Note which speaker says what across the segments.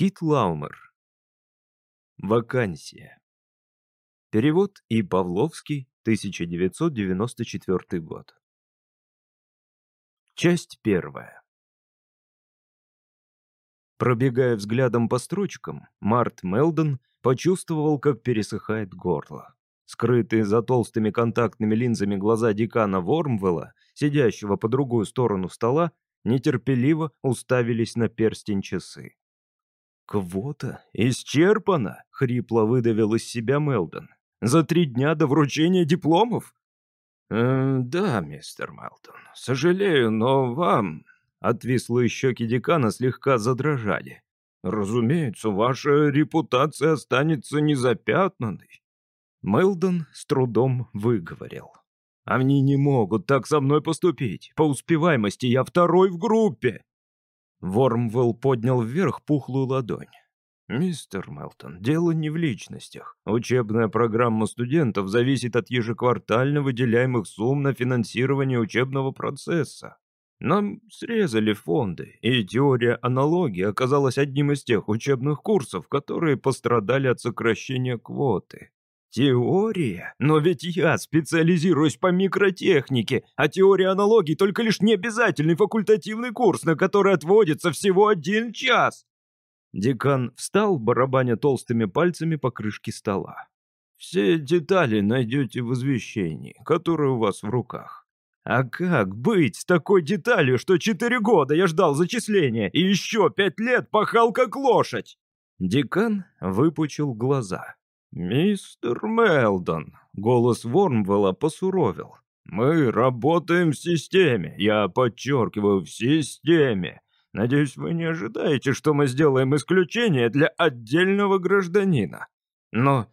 Speaker 1: Кит Лаумер. Вакансия. Перевод И. Павловский, 1994 год. Часть первая. Пробегая взглядом по строчкам, Март Мелдон почувствовал, как пересыхает горло. Скрытые за толстыми контактными линзами глаза декана Вормвелла, сидящего по другую сторону стола, нетерпеливо уставились на перстень часы. «Квота исчерпана!» — хрипло выдавил из себя Мелдон. «За три дня до вручения дипломов?» «Э, «Да, мистер Мелдон, сожалею, но вам...» Отвислые щеки декана слегка задрожали. «Разумеется, ваша репутация останется незапятнанной». Мелдон с трудом выговорил. Они не могут так со мной поступить. По успеваемости я второй в группе. Вормвелл поднял вверх пухлую ладонь. «Мистер Мелтон, дело не в личностях. Учебная программа студентов зависит от ежеквартально выделяемых сумм на финансирование учебного процесса. Нам срезали фонды, и теория аналогии оказалась одним из тех учебных курсов, которые пострадали от сокращения квоты. Теория? Но ведь я специализируюсь по микротехнике, а теория аналогий только лишь необязательный факультативный курс, на который отводится всего один час. Декан встал, барабаня толстыми пальцами по крышке стола. Все детали найдете в извещении, которое у вас в руках. А как быть с такой деталью, что четыре года я ждал зачисления и еще пять лет пахал как лошадь? Декан выпучил глаза. «Мистер Мелдон», — голос Вормвелла посуровил. «Мы работаем в системе, я подчеркиваю, в системе. Надеюсь, вы не ожидаете, что мы сделаем исключение для отдельного гражданина. Но,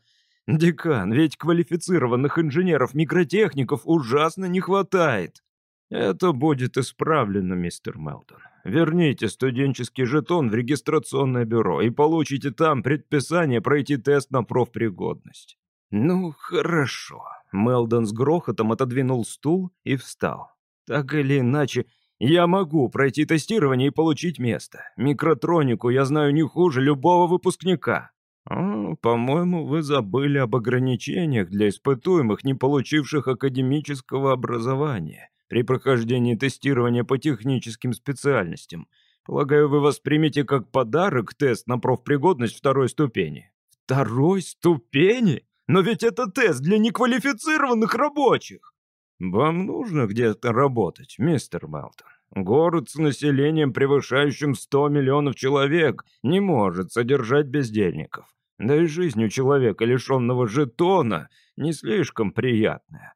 Speaker 1: декан, ведь квалифицированных инженеров-микротехников ужасно не хватает. Это будет исправлено, мистер Мелдон. Верните студенческий жетон в регистрационное бюро и получите там предписание пройти тест на профпригодность. Ну, хорошо. Мелдон с грохотом отодвинул стул и встал. Так или иначе, я могу пройти тестирование и получить место. Микротронику я знаю не хуже любого выпускника. по-моему, вы забыли об ограничениях для испытуемых, не получивших академического образования при прохождении тестирования по техническим специальностям. Полагаю, вы воспримете как подарок тест на профпригодность второй ступени. Второй ступени? Но ведь это тест для неквалифицированных рабочих. Вам нужно где-то работать, мистер Мелтон. Город с населением, превышающим 100 миллионов человек, не может содержать бездельников. Да и жизнь у человека, лишенного жетона, не слишком приятная.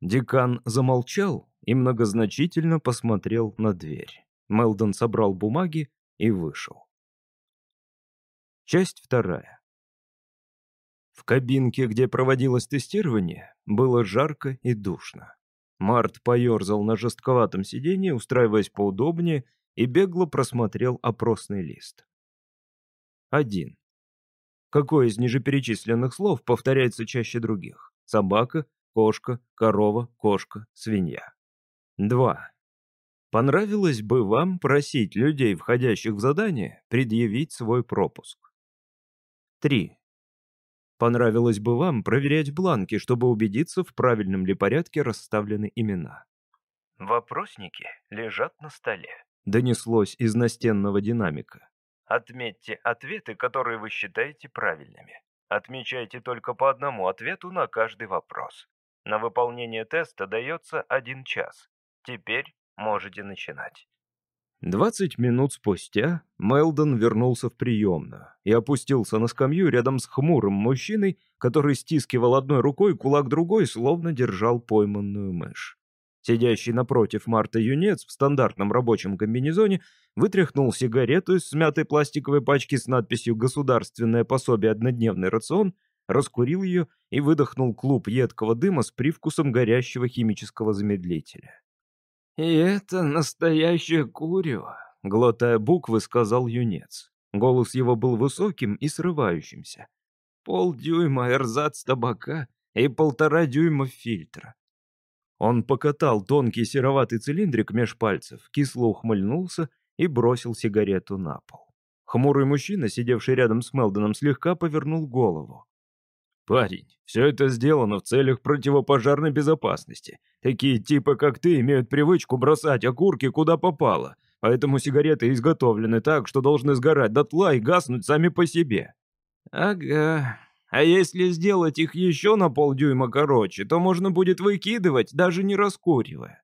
Speaker 1: Декан замолчал, и многозначительно посмотрел на дверь. Мелдон собрал бумаги и вышел. Часть вторая. В кабинке, где проводилось тестирование, было жарко и душно. Март поерзал на жестковатом сиденье, устраиваясь поудобнее, и бегло просмотрел опросный лист. Один. Какое из ниже слов повторяется чаще других? Собака, кошка, корова, кошка, свинья. 2. Понравилось бы вам просить людей, входящих в задание, предъявить свой пропуск. 3. Понравилось бы вам проверять бланки, чтобы убедиться, в правильном ли порядке расставлены имена.
Speaker 2: Вопросники лежат на столе.
Speaker 1: Донеслось из настенного динамика.
Speaker 2: Отметьте ответы, которые вы считаете правильными. Отмечайте только по одному ответу на каждый вопрос. На выполнение теста дается один час. Теперь можете начинать.
Speaker 1: Двадцать минут спустя Мелдон вернулся в приемную и опустился на скамью рядом с хмурым мужчиной, который стискивал одной рукой кулак другой, словно держал пойманную мышь. Сидящий напротив Марта юнец в стандартном рабочем комбинезоне вытряхнул сигарету из смятой пластиковой пачки с надписью «Государственное пособие однодневный рацион», раскурил ее и выдохнул клуб едкого дыма с привкусом горящего химического замедлителя.
Speaker 2: «И это настоящее курево», —
Speaker 1: глотая буквы, сказал юнец. Голос его был высоким и срывающимся.
Speaker 2: «Полдюйма эрзац табака и полтора дюйма фильтра».
Speaker 1: Он покатал тонкий сероватый цилиндрик меж пальцев, кисло ухмыльнулся и бросил сигарету на пол. Хмурый мужчина, сидевший рядом с Мелдоном, слегка повернул голову. «Парень, все это сделано в целях противопожарной безопасности. Такие типы, как ты, имеют привычку бросать окурки куда попало, поэтому сигареты изготовлены так, что должны сгорать дотла и гаснуть сами по себе». «Ага. А если сделать их еще на полдюйма короче, то можно будет выкидывать, даже не раскуривая.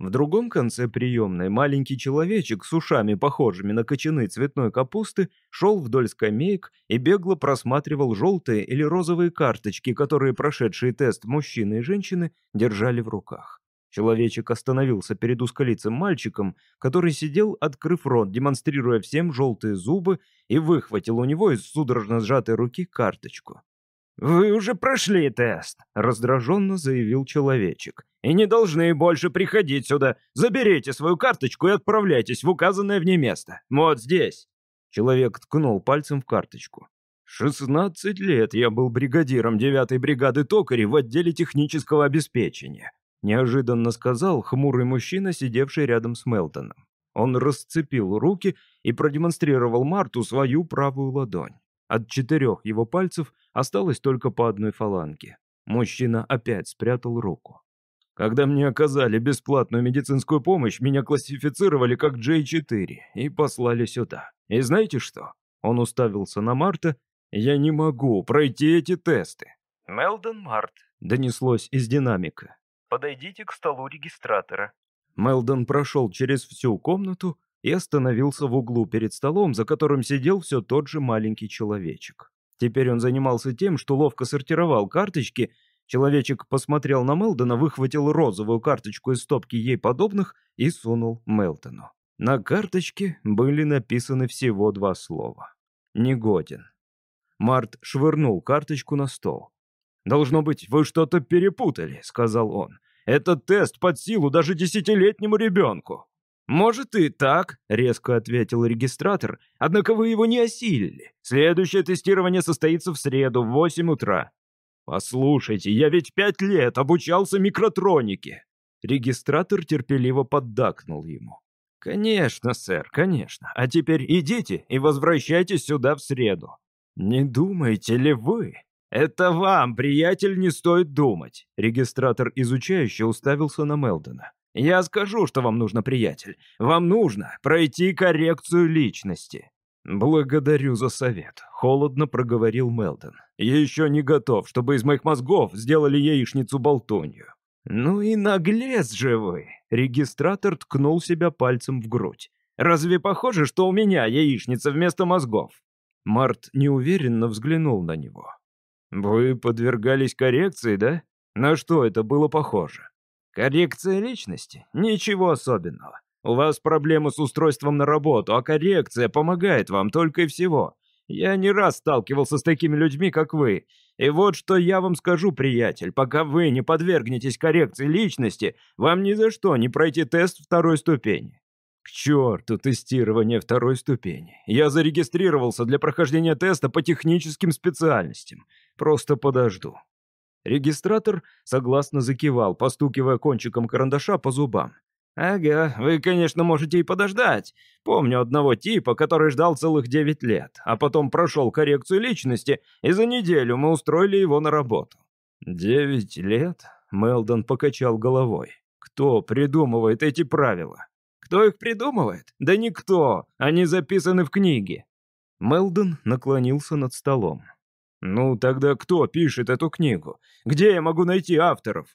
Speaker 1: В другом конце приемной маленький человечек с ушами, похожими на кочаны цветной капусты, шел вдоль скамеек и бегло просматривал желтые или розовые карточки, которые прошедшие тест мужчины и женщины держали в руках. Человечек остановился перед узколицым мальчиком, который сидел, открыв рот, демонстрируя всем желтые зубы, и выхватил у него из судорожно сжатой руки карточку. «Вы уже прошли тест», — раздраженно заявил человечек. «И не должны больше приходить сюда. Заберите свою карточку и отправляйтесь в указанное в ней место. Вот здесь». Человек ткнул пальцем в карточку. «Шестнадцать лет я был бригадиром девятой бригады токарей в отделе технического обеспечения», неожиданно сказал хмурый мужчина, сидевший рядом с Мелтоном. Он расцепил руки и продемонстрировал Марту свою правую ладонь. От четырех его пальцев осталось только по одной фаланге. Мужчина опять спрятал руку. Когда мне оказали бесплатную медицинскую помощь, меня классифицировали как J4 и послали сюда. И знаете что? Он уставился на Марта. Я не могу пройти эти тесты.
Speaker 2: Мелдон Март.
Speaker 1: Донеслось из динамика.
Speaker 2: Подойдите к столу регистратора.
Speaker 1: Мелдон прошел через всю комнату и остановился в углу перед столом, за которым сидел все тот же маленький человечек. Теперь он занимался тем, что ловко сортировал карточки. Человечек посмотрел на Мелдона, выхватил розовую карточку из стопки ей подобных и сунул Мелдону. На карточке были написаны всего два слова. «Негоден». Март швырнул карточку на стол. «Должно быть, вы что-то перепутали», — сказал он. «Этот тест под силу даже десятилетнему ребенку». «Может и так», — резко ответил регистратор, «однако вы его не осилили. Следующее тестирование состоится в среду в 8 утра». «Послушайте, я ведь пять лет обучался микротронике». Регистратор терпеливо поддакнул ему. «Конечно, сэр, конечно. А теперь идите и возвращайтесь сюда в среду». «Не думаете ли вы?» «Это вам, приятель, не стоит думать». Регистратор изучающе уставился на Мелдона. Я скажу, что вам нужно, приятель. Вам нужно пройти коррекцию личности. Благодарю за совет, холодно проговорил Мелдон. Я еще не готов, чтобы из моих мозгов сделали яичницу-болтунью. Ну и наглец же вы. Регистратор ткнул себя пальцем в грудь. Разве похоже, что у меня яичница вместо мозгов? Март неуверенно взглянул на него. Вы подвергались коррекции, да? На что это было похоже? Коррекция личности? Ничего особенного. У вас проблемы с устройством на работу, а коррекция помогает вам только и всего. Я не раз сталкивался с такими людьми, как вы. И вот что я вам скажу, приятель, пока вы не подвергнетесь коррекции личности, вам ни за что не пройти тест второй ступени. К черту тестирование второй ступени. Я зарегистрировался для прохождения теста по техническим специальностям. Просто подожду. Регистратор согласно закивал, постукивая кончиком карандаша по зубам. «Ага, вы, конечно, можете и подождать. Помню одного типа, который ждал целых девять лет, а потом прошел коррекцию личности, и за неделю мы устроили его на работу». «Девять лет?» — Мелдон покачал головой. «Кто придумывает эти правила?» «Кто их придумывает? Да никто. Они записаны в книге». Мелдон наклонился над столом. «Ну, тогда кто пишет эту книгу? Где я могу найти авторов?»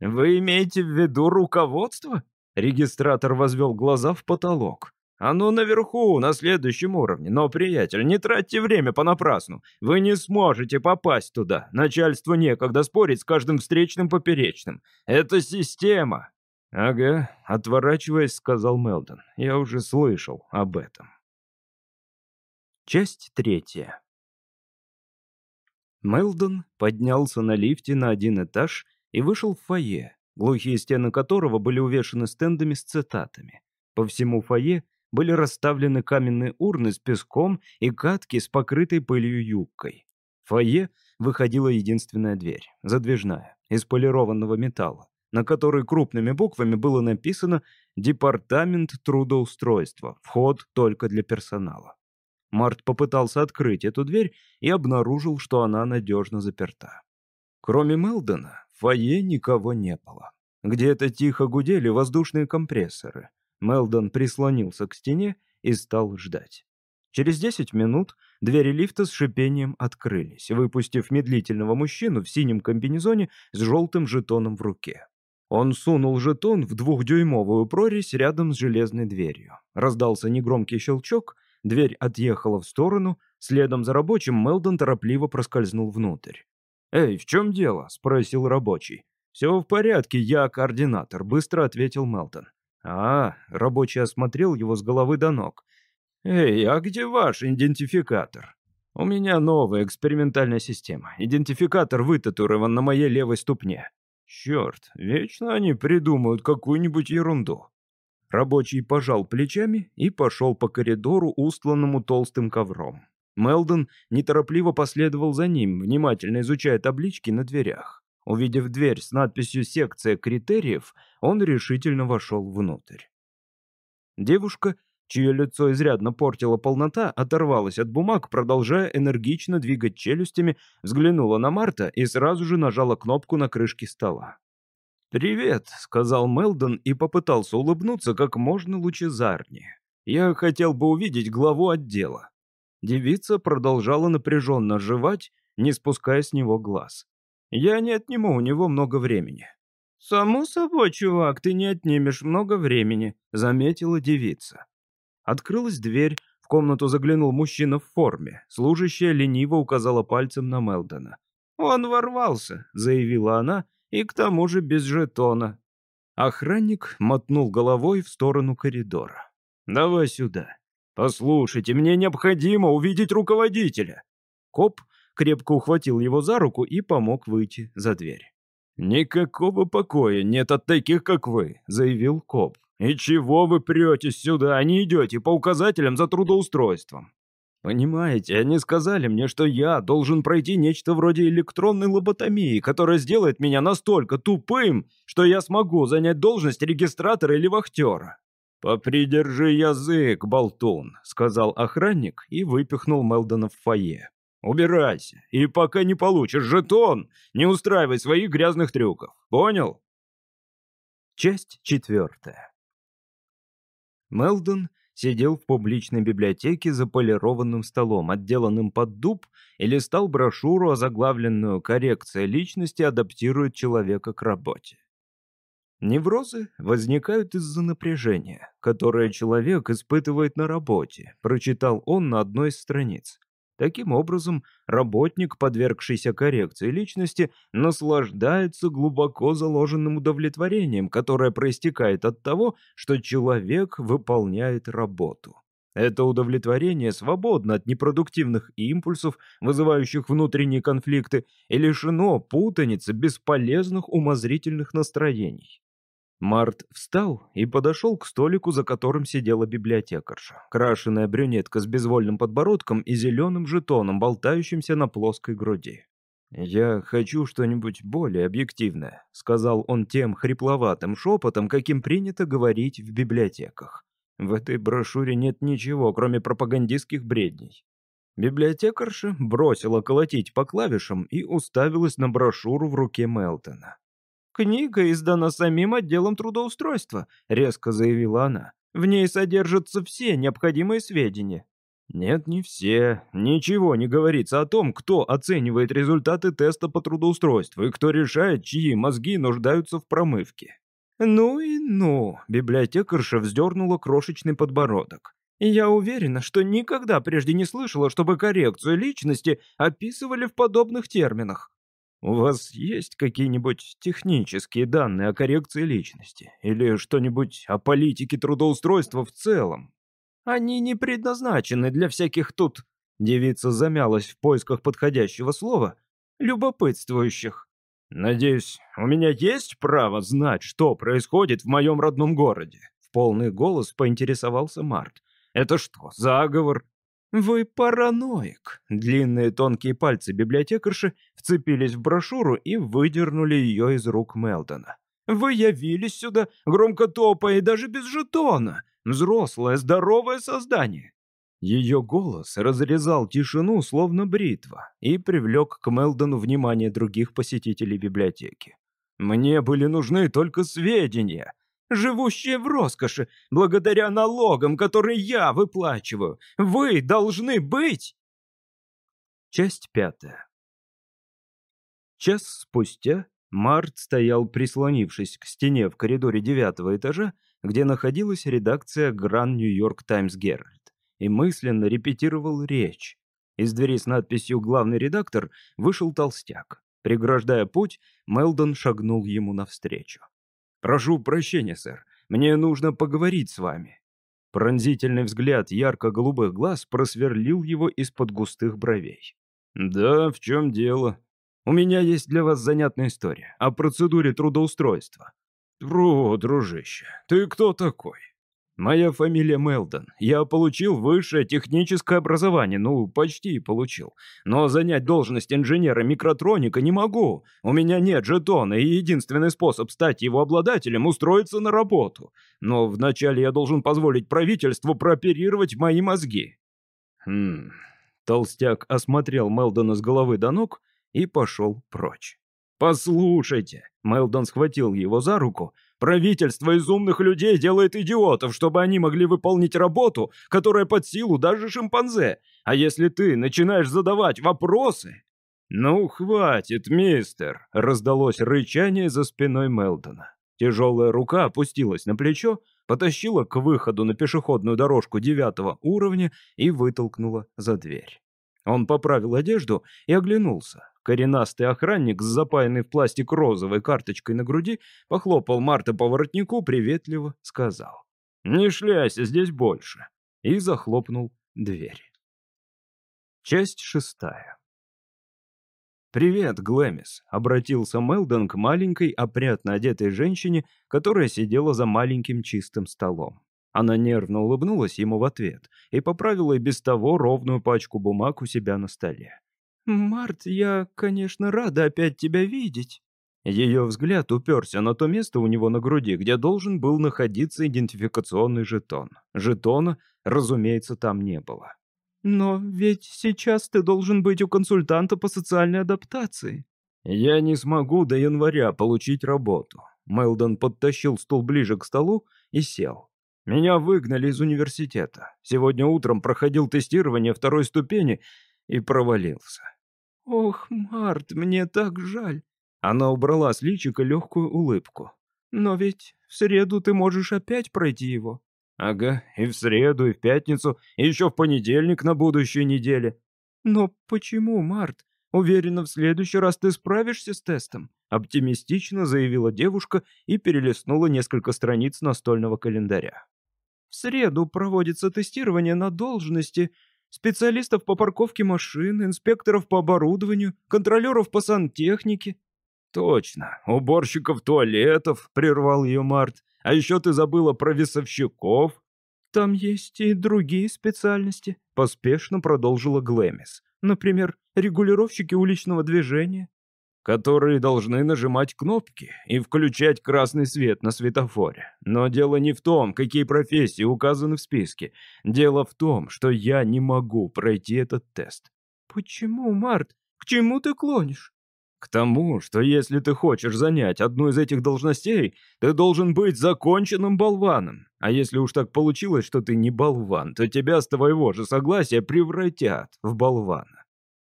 Speaker 1: «Вы имеете в виду руководство?» Регистратор возвел глаза в потолок. «Оно наверху, на следующем уровне. Но, приятель, не тратьте время понапрасну. Вы не сможете попасть туда. Начальству некогда спорить с каждым встречным поперечным. Это система». «Ага», — отворачиваясь, сказал Мелдон. «Я уже слышал об этом». Часть третья. Мелдон поднялся на лифте на один этаж и вышел в фойе, глухие стены которого были увешаны стендами с цитатами. По всему фойе были расставлены каменные урны с песком и катки с покрытой пылью юбкой. В фойе выходила единственная дверь, задвижная, из полированного металла, на которой крупными буквами было написано «Департамент трудоустройства. Вход только для персонала». Март попытался открыть эту дверь и обнаружил, что она надежно заперта. Кроме Мелдона, в фойе никого не было. Где-то тихо гудели воздушные компрессоры. Мелдон прислонился к стене и стал ждать. Через 10 минут двери лифта с шипением открылись, выпустив медлительного мужчину в синем комбинезоне с желтым жетоном в руке. Он сунул жетон в двухдюймовую прорезь рядом с железной дверью. Раздался негромкий щелчок, дверь отъехала в сторону, следом за рабочим Мелдон торопливо проскользнул внутрь. «Эй, в чем дело?» — спросил рабочий. «Все в порядке, я координатор», — быстро ответил Мелдон. «А, рабочий осмотрел его с головы до ног. «Эй, а где ваш идентификатор?» «У меня новая экспериментальная система. Идентификатор вытатуирован на моей левой ступне». «Черт, вечно они придумают какую-нибудь ерунду». Рабочий пожал плечами и пошел по коридору, устланному толстым ковром. Мелдон неторопливо последовал за ним, внимательно изучая таблички на дверях. Увидев дверь с надписью «Секция критериев», он решительно вошел внутрь. Девушка чье лицо изрядно портила полнота, оторвалась от бумаг, продолжая энергично двигать челюстями, взглянула на Марта и сразу же нажала кнопку на крышке стола. «Привет», — сказал Мелдон и попытался улыбнуться как можно лучезарнее. «Я хотел бы увидеть главу отдела». Девица продолжала напряженно жевать, не спуская с него глаз. «Я не отниму у него много времени». «Само собой, чувак, ты не отнимешь много времени», — заметила девица. Открылась дверь, в комнату заглянул мужчина в форме. Служащая лениво указала пальцем на Мелдона. «Он ворвался», — заявила она, — «и к тому же без жетона». Охранник мотнул головой в сторону коридора. «Давай сюда. Послушайте, мне необходимо увидеть руководителя». Коп крепко ухватил его за руку и помог выйти за дверь. «Никакого покоя нет от таких, как вы», — заявил коп. «И чего вы претесь сюда, а не идете по указателям за трудоустройством?» «Понимаете, они сказали мне, что я должен пройти нечто вроде электронной лоботомии, которая сделает меня настолько тупым, что я смогу занять должность регистратора или вахтера». «Попридержи язык, болтун», — сказал охранник и выпихнул Мелдона в фойе. «Убирайся, и пока не получишь жетон, не устраивай своих грязных трюков. Понял?» Часть четвертая. Мелдон сидел в публичной библиотеке за полированным столом, отделанным под дуб, и листал брошюру, озаглавленную «Коррекция личности адаптирует человека к работе». Неврозы возникают из-за напряжения, которое человек испытывает на работе, прочитал он на одной из страниц. Таким образом, работник, подвергшийся коррекции личности, наслаждается глубоко заложенным удовлетворением, которое проистекает от того, что человек выполняет работу. Это удовлетворение свободно от непродуктивных импульсов, вызывающих внутренние конфликты, и лишено путаницы бесполезных умозрительных настроений. Март встал и подошел к столику, за которым сидела библиотекарша. Крашеная брюнетка с безвольным подбородком и зеленым жетоном, болтающимся на плоской груди. «Я хочу что-нибудь более объективное», — сказал он тем хрипловатым шепотом, каким принято говорить в библиотеках. «В этой брошюре нет ничего, кроме пропагандистских бредней». Библиотекарша бросила колотить по клавишам и уставилась на брошюру в руке Мелтона. «Книга издана самим отделом трудоустройства», — резко заявила она. «В ней содержатся все необходимые сведения». «Нет, не все. Ничего не говорится о том, кто оценивает результаты теста по трудоустройству и кто решает, чьи мозги нуждаются в промывке». «Ну и ну», — библиотекарша вздернула крошечный подбородок. «Я уверена, что никогда прежде не слышала, чтобы коррекцию личности описывали в подобных терминах. У вас есть какие-нибудь технические данные о коррекции личности? Или что-нибудь о политике трудоустройства в целом? Они не предназначены для всяких тут... Девица замялась в поисках подходящего слова. Любопытствующих. Надеюсь, у меня есть право знать, что происходит в моем родном городе? В полный голос поинтересовался Март. Это что, заговор? «Вы параноик!» Длинные тонкие пальцы библиотекарши вцепились в брошюру и выдернули ее из рук Мелдона. «Вы явились сюда, громко топая и даже без жетона! Взрослое, здоровое создание!» Ее голос разрезал тишину, словно бритва, и привлек к Мелдону внимание других посетителей библиотеки. «Мне были нужны только сведения, живущие в роскоши, благодаря налогам, которые я выплачиваю. Вы должны быть...» Часть пятая. Час спустя Март стоял, прислонившись к стене в коридоре девятого этажа, где находилась редакция Гран Нью-Йорк Таймс Геральд, и мысленно репетировал речь. Из двери с надписью «Главный редактор» вышел толстяк. Преграждая путь, Мелдон шагнул ему навстречу. «Прошу прощения, сэр. Мне нужно поговорить с вами». Пронзительный взгляд ярко-голубых глаз просверлил его из-под густых бровей. «Да, в чем дело?» У меня есть для вас занятная история о процедуре трудоустройства. Тру, дружище, ты кто такой? Моя фамилия Мелдон. Я получил высшее техническое образование, ну, почти получил. Но занять должность инженера микротроника не могу. У меня нет жетона, и единственный способ стать его обладателем — устроиться на работу. Но вначале я должен позволить правительству прооперировать мои мозги. Хм... Толстяк осмотрел Мелдона с головы до ног и пошел прочь. «Послушайте!» — Мелдон схватил его за руку. «Правительство из умных людей делает идиотов, чтобы они могли выполнить работу, которая под силу даже шимпанзе. А если ты начинаешь задавать вопросы...» «Ну, хватит, мистер!» — раздалось рычание за спиной Мелдона. Тяжелая рука опустилась на плечо, потащила к выходу на пешеходную дорожку девятого уровня и вытолкнула за дверь. Он поправил одежду и оглянулся. Коренастый охранник с запаянной в пластик розовой карточкой на груди похлопал Марта по воротнику, приветливо сказал. «Не шляйся здесь больше!» и захлопнул дверь. Часть шестая. «Привет, Глэмис», — обратился Мелдон к маленькой, опрятно одетой женщине, которая сидела за маленьким чистым столом. Она нервно улыбнулась ему в ответ и поправила и без того ровную пачку бумаг у себя на столе. «Март, я, конечно, рада опять тебя видеть». Ее взгляд уперся на то место у него на груди, где должен был находиться идентификационный жетон. Жетона, разумеется, там не было. «Но ведь сейчас ты должен быть у консультанта по социальной адаптации». «Я не смогу до января получить работу». Мелдон подтащил стул ближе к столу и сел. Меня выгнали из университета. Сегодня утром проходил тестирование второй ступени и провалился. «Ох, Март, мне так жаль». Она убрала с личика легкую улыбку. «Но ведь в среду ты можешь опять пройти его». «Ага, и в среду, и в пятницу, и еще в понедельник на будущей неделе». «Но почему, Март? Уверена, в следующий раз ты справишься с тестом», оптимистично заявила девушка и перелистнула несколько страниц настольного календаря. В среду проводится тестирование на должности специалистов по парковке машин, инспекторов по оборудованию, контролеров по сантехнике». «Точно, уборщиков туалетов», — прервал ее Март. «А еще ты забыла про весовщиков». «Там есть и другие специальности», — поспешно продолжила Глэмис. «Например, регулировщики уличного движения, которые должны нажимать кнопки и включать красный свет на светофоре. Но дело не в том, какие профессии указаны в списке. Дело в том, что я не могу пройти этот тест. Почему, Март? К чему ты клонишь? К тому, что если ты хочешь занять одну из этих должностей, ты должен быть законченным болваном. А если уж так получилось, что ты не болван, то тебя с твоего же согласия превратят в болвана.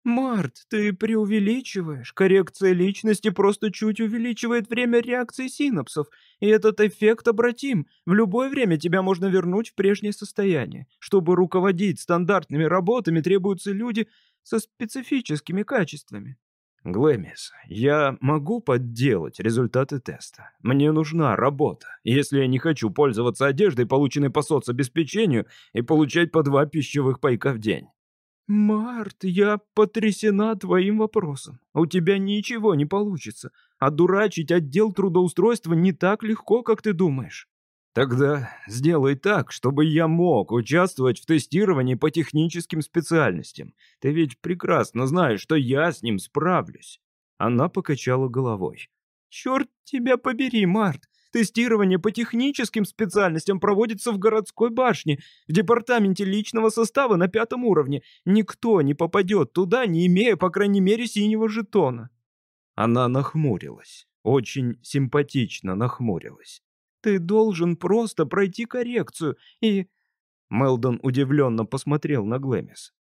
Speaker 1: «Март, ты преувеличиваешь. Коррекция личности просто чуть увеличивает время реакции синапсов, и этот эффект обратим. В любое время тебя можно вернуть в прежнее состояние. Чтобы руководить стандартными работами, требуются люди со специфическими качествами». «Глэмис, я могу подделать результаты теста. Мне нужна работа, если я не хочу пользоваться одеждой, полученной по соцобеспечению, и получать по два пищевых пайка в день». «Март, я потрясена твоим вопросом. У тебя ничего не получится. Одурачить отдел трудоустройства не так легко, как ты думаешь». «Тогда сделай так, чтобы я мог участвовать в тестировании по техническим специальностям. Ты ведь прекрасно знаешь, что я с ним справлюсь». Она покачала головой. «Черт тебя побери, Март. Тестирование по техническим специальностям проводится в городской башне, в департаменте личного состава на пятом уровне. Никто не попадет туда, не имея, по крайней мере, синего жетона». Она нахмурилась. Очень симпатично нахмурилась. «Ты должен просто пройти коррекцию и...» Мелдон удивленно посмотрел на Глэмис.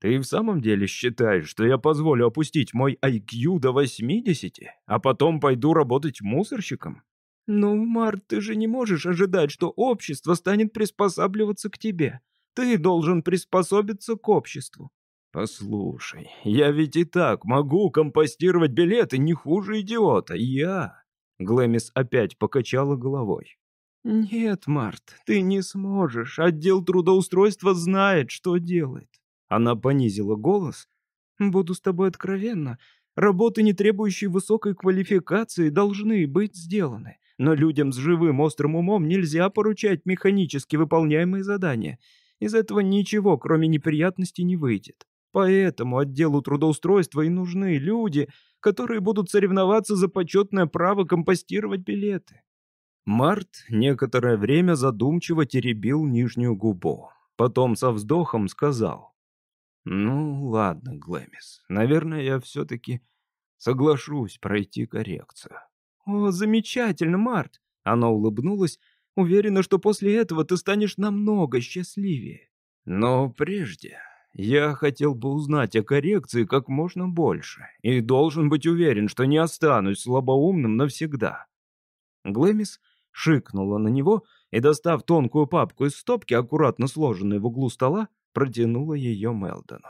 Speaker 1: «Ты в самом деле считаешь, что я позволю опустить мой IQ до 80, а потом пойду работать мусорщиком?» «Ну, Март, ты же не можешь ожидать, что общество станет приспосабливаться к тебе. Ты должен приспособиться к обществу». «Послушай, я ведь и так могу компостировать билеты не хуже идиота. Я...» Глэмис опять покачала головой. «Нет, Март, ты не сможешь. Отдел трудоустройства знает, что делает». Она понизила голос. «Буду с тобой откровенна. Работы, не требующие высокой квалификации, должны быть сделаны. Но людям с живым острым умом нельзя поручать механически выполняемые задания. Из этого ничего, кроме неприятностей, не выйдет. Поэтому отделу трудоустройства и нужны люди, которые будут соревноваться за почетное право компостировать билеты. Март некоторое время задумчиво теребил нижнюю губу. Потом со вздохом сказал. «Ну, ладно, Глэмис, наверное, я все-таки соглашусь пройти коррекцию». «О, замечательно, Март!» Она улыбнулась. «Уверена, что после этого ты станешь намного счастливее». «Но прежде я хотел бы узнать о коррекции как можно больше и должен быть уверен, что не останусь слабоумным навсегда». Глэмис шикнула на него и, достав тонкую папку из стопки, аккуратно сложенной в углу стола, протянула ее Мелдону.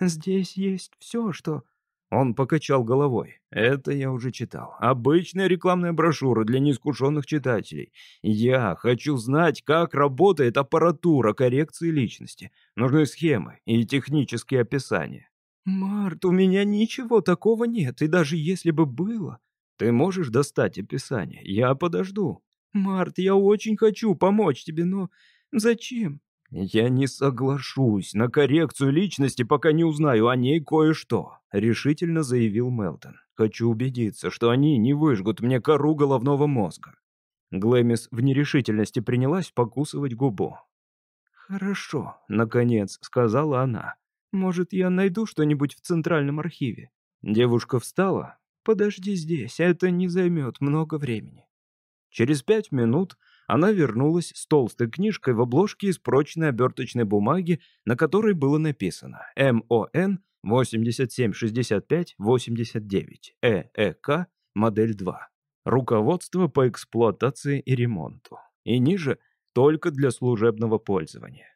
Speaker 1: «Здесь есть все, что...» Он покачал головой. Это я уже читал. Обычная рекламная брошюра для неискушенных читателей. Я хочу знать, как работает аппаратура коррекции личности. Нужны схемы и технические описания. Март, у меня ничего такого нет, и даже если бы было... Ты можешь достать описание? Я подожду. Март, я очень хочу помочь тебе, но... Зачем? «Я не соглашусь на коррекцию личности, пока не узнаю о ней кое-что», — решительно заявил Мелтон. «Хочу убедиться, что они не выжгут мне кору головного мозга». Глэмис в нерешительности принялась покусывать губу. «Хорошо», — наконец сказала она. «Может, я найду что-нибудь в Центральном архиве?» Девушка встала. «Подожди здесь, это не займет много времени». Через пять минут она вернулась с толстой книжкой в обложке из прочной оберточной бумаги, на которой было написано МОН 876589 ЭЭК модель 2. Руководство по эксплуатации и ремонту. И ниже только для служебного пользования.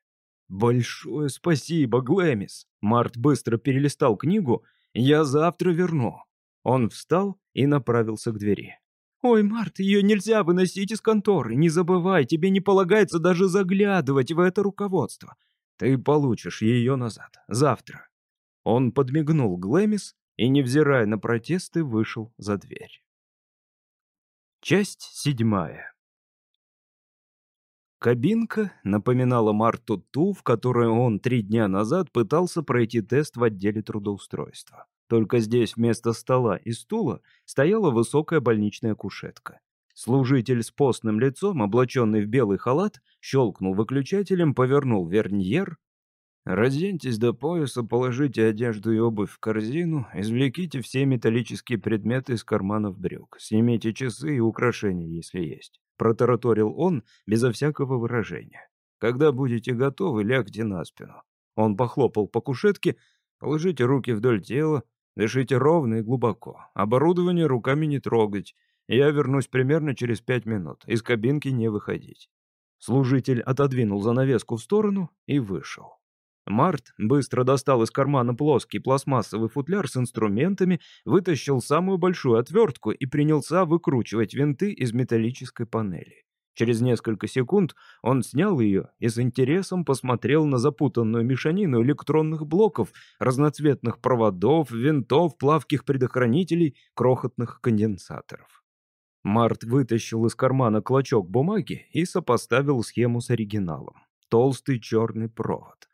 Speaker 1: «Большое спасибо, Глэмис!» Март быстро перелистал книгу. «Я завтра верну». Он встал и направился к двери. «Ой, Март, ее нельзя выносить из конторы. Не забывай, тебе не полагается даже заглядывать в это руководство. Ты получишь ее назад. Завтра». Он подмигнул Глэмис и, невзирая на протесты, вышел за дверь. Часть седьмая. Кабинка напоминала Марту ту, в которой он три дня назад пытался пройти тест в отделе трудоустройства. Только здесь вместо стола и стула стояла высокая больничная кушетка. Служитель с постным лицом, облаченный в белый халат, щелкнул выключателем, повернул верньер. «Разденьтесь до пояса, положите одежду и обувь в корзину, извлеките все металлические предметы из карманов брюк, снимите часы и украшения, если есть», — протараторил он безо всякого выражения. «Когда будете готовы, лягте на спину». Он похлопал по кушетке, положите руки вдоль тела, Дышите ровно и глубоко. Оборудование руками не трогать. Я вернусь примерно через пять минут. Из кабинки не выходить». Служитель отодвинул занавеску в сторону и вышел. Март быстро достал из кармана плоский пластмассовый футляр с инструментами, вытащил самую большую отвертку и принялся выкручивать винты из металлической панели. Через несколько секунд он снял ее и с интересом посмотрел на запутанную мешанину электронных блоков, разноцветных проводов, винтов, плавких предохранителей, крохотных конденсаторов. Март вытащил из кармана клочок бумаги и сопоставил схему с оригиналом. Толстый черный провод.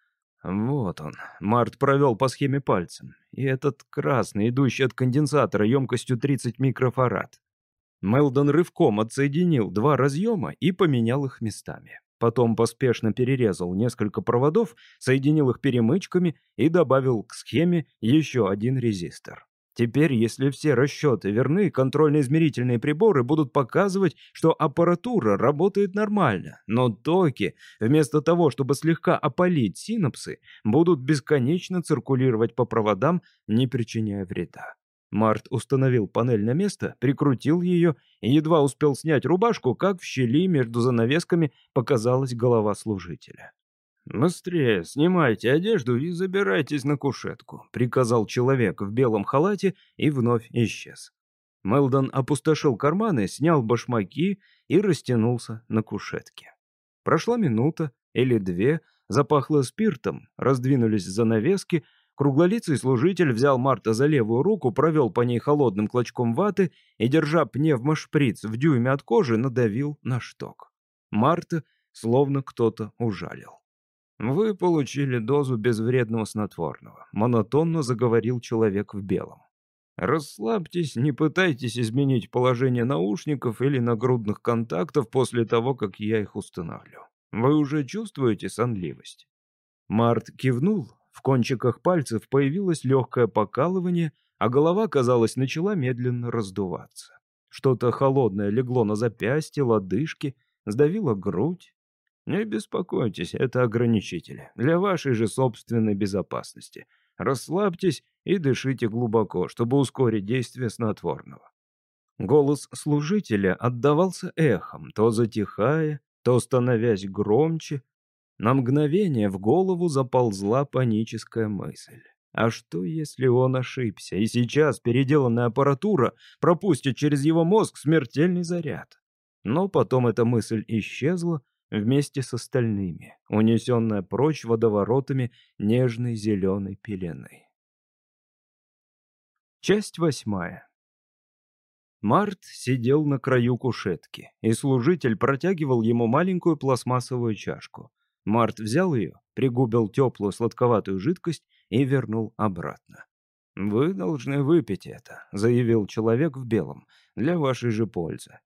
Speaker 1: Вот он. Март провел по схеме пальцем. И этот красный, идущий от конденсатора емкостью 30 микрофарад. Мелдон рывком отсоединил два разъема и поменял их местами. Потом поспешно перерезал несколько проводов, соединил их перемычками и добавил к схеме еще один резистор. Теперь, если все расчеты верны, контрольно-измерительные приборы будут показывать, что аппаратура работает нормально, но токи, вместо того, чтобы слегка опалить синапсы, будут бесконечно циркулировать по проводам, не причиняя вреда. Март установил панель на место, прикрутил ее и едва успел снять рубашку, как в щели между занавесками показалась голова служителя. «Быстрее, снимайте одежду и забирайтесь на кушетку», — приказал человек в белом халате и вновь исчез. Мелдон опустошил карманы, снял башмаки и растянулся на кушетке. Прошла минута или две, запахло спиртом, раздвинулись занавески, Круглолицый служитель взял Марта за левую руку, провел по ней холодным клочком ваты и, держа пневмошприц в дюйме от кожи, надавил на шток. Марта словно кто-то ужалил. «Вы получили дозу безвредного снотворного», — монотонно заговорил человек в белом. «Расслабьтесь, не пытайтесь изменить положение наушников или нагрудных контактов после того, как я их установлю. Вы уже чувствуете сонливость?» Март кивнул, в кончиках пальцев появилось легкое покалывание, а голова, казалось, начала медленно раздуваться. Что-то холодное легло на запястье, лодыжки, сдавило грудь. Не беспокойтесь, это ограничители. Для вашей же собственной безопасности. Расслабьтесь и дышите глубоко, чтобы ускорить действие снотворного. Голос служителя отдавался эхом, то затихая, то становясь громче, на мгновение в голову заползла паническая мысль. А что, если он ошибся, и сейчас переделанная аппаратура пропустит через его мозг смертельный заряд? Но потом эта мысль исчезла вместе с остальными, унесенная прочь водоворотами нежной зеленой пелены. Часть восьмая. Март сидел на краю кушетки, и служитель протягивал ему маленькую пластмассовую чашку. Март взял ее, пригубил теплую сладковатую жидкость и вернул обратно. «Вы должны выпить это», — заявил человек в белом, — «для вашей же пользы».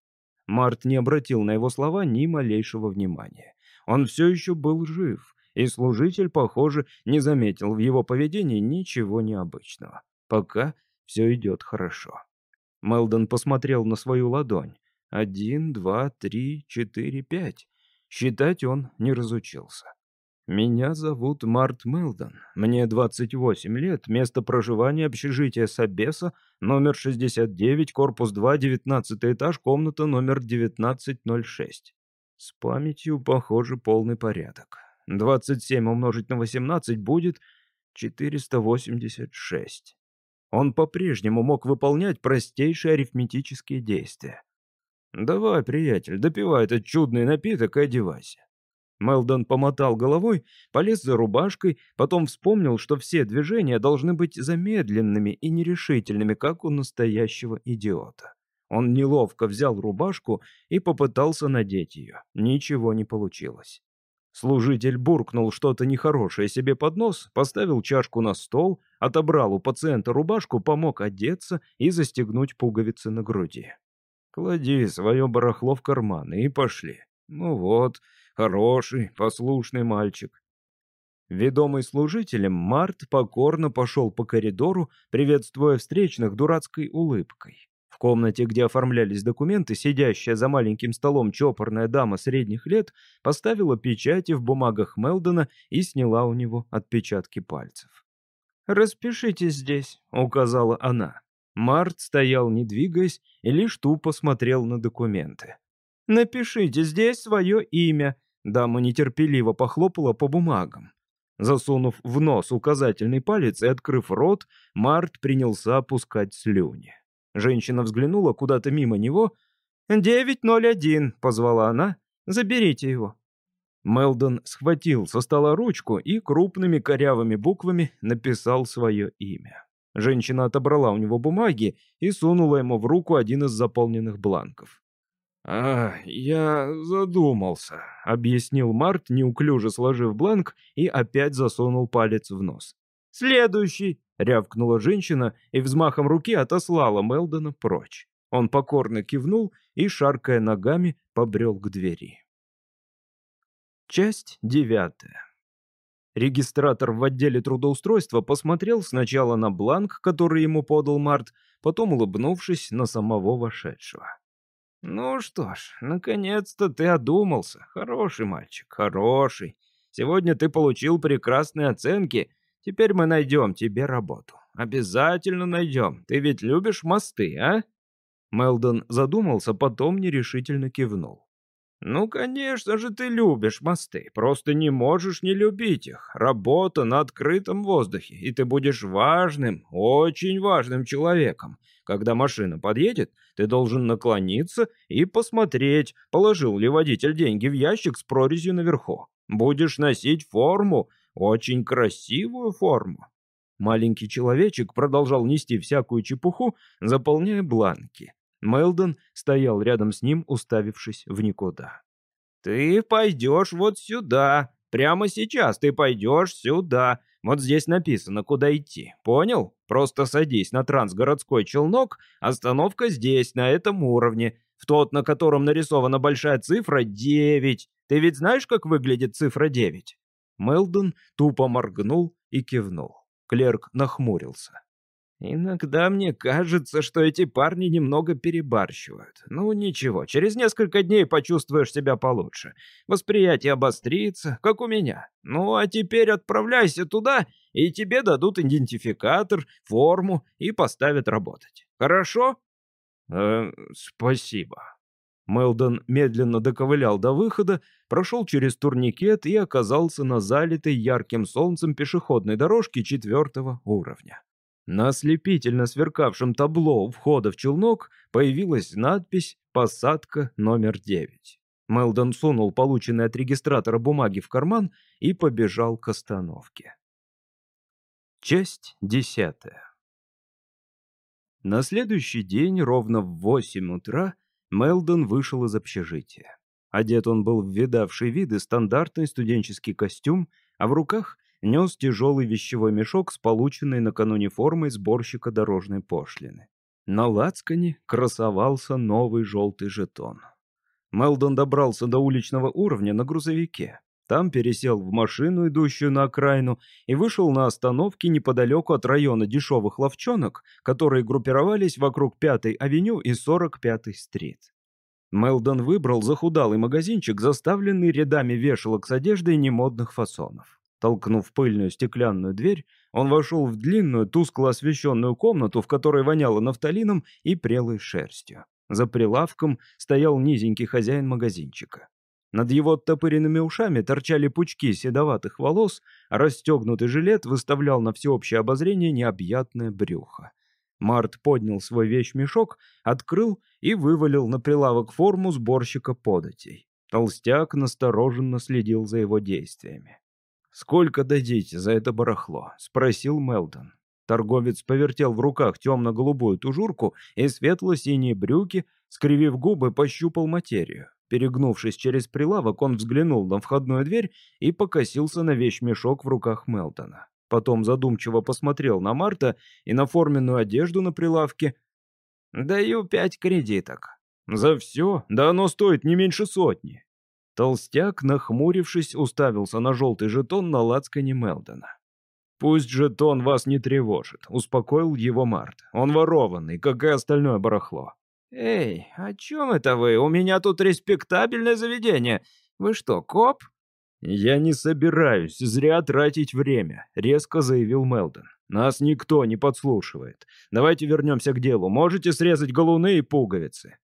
Speaker 1: Март не обратил на его слова ни малейшего внимания. Он все еще был жив, и служитель, похоже, не заметил в его поведении ничего необычного. Пока все идет хорошо. Мелдон посмотрел на свою ладонь. Один, два, три, четыре, пять. Считать он не разучился. «Меня зовут Март Мелдон. Мне 28 лет, место проживания общежития Сабеса, номер 69, корпус 2, 19 этаж, комната номер 1906. С памятью, похоже, полный порядок. 27 умножить на 18 будет 486. Он по-прежнему мог выполнять простейшие арифметические действия. «Давай, приятель, допивай этот чудный напиток и одевайся». Мелдон помотал головой, полез за рубашкой, потом вспомнил, что все движения должны быть замедленными и нерешительными, как у настоящего идиота. Он неловко взял рубашку и попытался надеть ее. Ничего не получилось. Служитель буркнул что-то нехорошее себе под нос, поставил чашку на стол, отобрал у пациента рубашку, помог одеться и застегнуть пуговицы на груди. Клади свое барахло в карман и пошли. Ну вот, хороший, послушный мальчик. Ведомый служителем, Март покорно пошел по коридору, приветствуя встречных дурацкой улыбкой. В комнате, где оформлялись документы, сидящая за маленьким столом чопорная дама средних лет поставила печати в бумагах Мелдона и сняла у него отпечатки пальцев. «Распишитесь здесь», — указала она. Март стоял, не двигаясь, и лишь тупо смотрел на документы. «Напишите здесь свое имя», — дама нетерпеливо похлопала по бумагам. Засунув в нос указательный палец и открыв рот, Март принялся опускать слюни. Женщина взглянула куда-то мимо него. «901», — позвала она. «Заберите его». Мелдон схватил со стола ручку и крупными корявыми буквами написал свое имя. Женщина отобрала у него бумаги и сунула ему в руку один из заполненных бланков. «А, я задумался», — объяснил Март, неуклюже сложив бланк и опять засунул палец в нос. «Следующий!» — рявкнула женщина и взмахом руки отослала Мелдона прочь. Он покорно кивнул и, шаркая ногами, побрел к двери. Часть девятая. Регистратор в отделе трудоустройства посмотрел сначала на бланк, который ему подал Март, потом, улыбнувшись, на самого вошедшего. «Ну что ж, наконец-то ты одумался. Хороший мальчик, хороший. Сегодня ты получил прекрасные оценки. Теперь мы найдем тебе работу. Обязательно найдем. Ты ведь любишь мосты, а?» Мелдон задумался, потом нерешительно кивнул. «Ну, конечно же, ты любишь мосты. Просто не можешь не любить их. Работа на открытом воздухе, и ты будешь важным, очень важным человеком. Когда машина подъедет, ты должен наклониться и посмотреть, положил ли водитель деньги в ящик с прорезью наверху. Будешь носить форму, очень красивую форму». Маленький человечек продолжал нести всякую чепуху, заполняя бланки. Мелдон стоял рядом с ним, уставившись в никуда. «Ты пойдешь вот сюда. Прямо сейчас ты пойдешь сюда. Вот здесь написано, куда идти. Понял? Просто садись на трансгородской челнок, остановка здесь, на этом уровне. В тот, на котором нарисована большая цифра 9. Ты ведь знаешь, как выглядит цифра 9?» Мелдон тупо моргнул и кивнул. Клерк нахмурился. Иногда мне кажется, что эти парни немного перебарщивают. Ну ничего, через несколько дней почувствуешь себя получше. Восприятие обострится, как у меня. Ну а теперь отправляйся туда, и тебе дадут идентификатор, форму и поставят работать. Хорошо? Э, спасибо. Мелдон медленно доковылял до выхода, прошел через турникет и оказался на залитой ярким солнцем пешеходной дорожке четвертого уровня. На ослепительно сверкавшем табло у входа в челнок появилась надпись «Посадка номер 9». Мелдон сунул полученные от регистратора бумаги в карман и побежал к остановке. Часть десятая. На следующий день, ровно в восемь утра, Мелдон вышел из общежития. Одет он был в видавший виды стандартный студенческий костюм, а в руках нес тяжелый вещевой мешок с полученной накануне формой сборщика дорожной пошлины. На лацкане красовался новый желтый жетон. Мелдон добрался до уличного уровня на грузовике. Там пересел в машину, идущую на окраину, и вышел на остановке неподалеку от района дешевых ловчонок, которые группировались вокруг 5-й авеню и 45-й стрит. Мелдон выбрал захудалый магазинчик, заставленный рядами вешалок с одеждой немодных фасонов. Толкнув пыльную стеклянную дверь, он вошел в длинную, тускло освещенную комнату, в которой воняло нафталином и прелой шерстью. За прилавком стоял низенький хозяин магазинчика. Над его оттопыренными ушами торчали пучки седоватых волос, а расстегнутый жилет выставлял на всеобщее обозрение необъятное брюхо. Март поднял свой вещмешок, открыл и вывалил на прилавок форму сборщика податей. Толстяк настороженно следил за его действиями. «Сколько дадите за это барахло?» — спросил Мелдон. Торговец повертел в руках темно-голубую тужурку и светло-синие брюки, скривив губы, пощупал материю. Перегнувшись через прилавок, он взглянул на входную дверь и покосился на вещмешок в руках Мелдона. Потом задумчиво посмотрел на Марта и на форменную одежду на прилавке. «Даю пять кредиток». «За все? Да оно стоит не меньше сотни». Толстяк, нахмурившись, уставился на желтый жетон на лацкане Мелдона. «Пусть жетон вас не тревожит», — успокоил его Март. «Он ворованный, как и остальное барахло». «Эй, о чем это вы? У меня тут респектабельное заведение. Вы что, коп?» «Я не собираюсь зря тратить время», — резко заявил Мелдон. «Нас никто не подслушивает. Давайте вернемся к делу. Можете срезать галуны и пуговицы».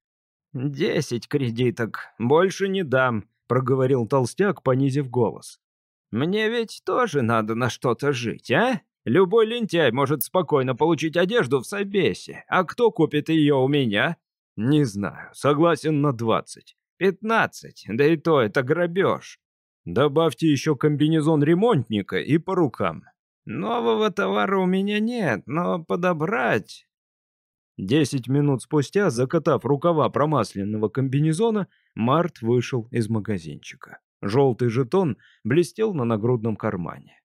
Speaker 1: «Десять кредиток. Больше не дам», — проговорил толстяк, понизив голос. «Мне ведь тоже надо на что-то жить, а? Любой лентяй может спокойно получить одежду в Собесе, а кто купит ее у меня?» «Не знаю. Согласен на двадцать». «Пятнадцать. Да и то это грабеж». «Добавьте еще комбинезон ремонтника и по рукам». «Нового товара у меня нет, но подобрать...» Десять минут спустя, закатав рукава промасленного комбинезона, Март вышел из магазинчика. Желтый жетон блестел на нагрудном кармане.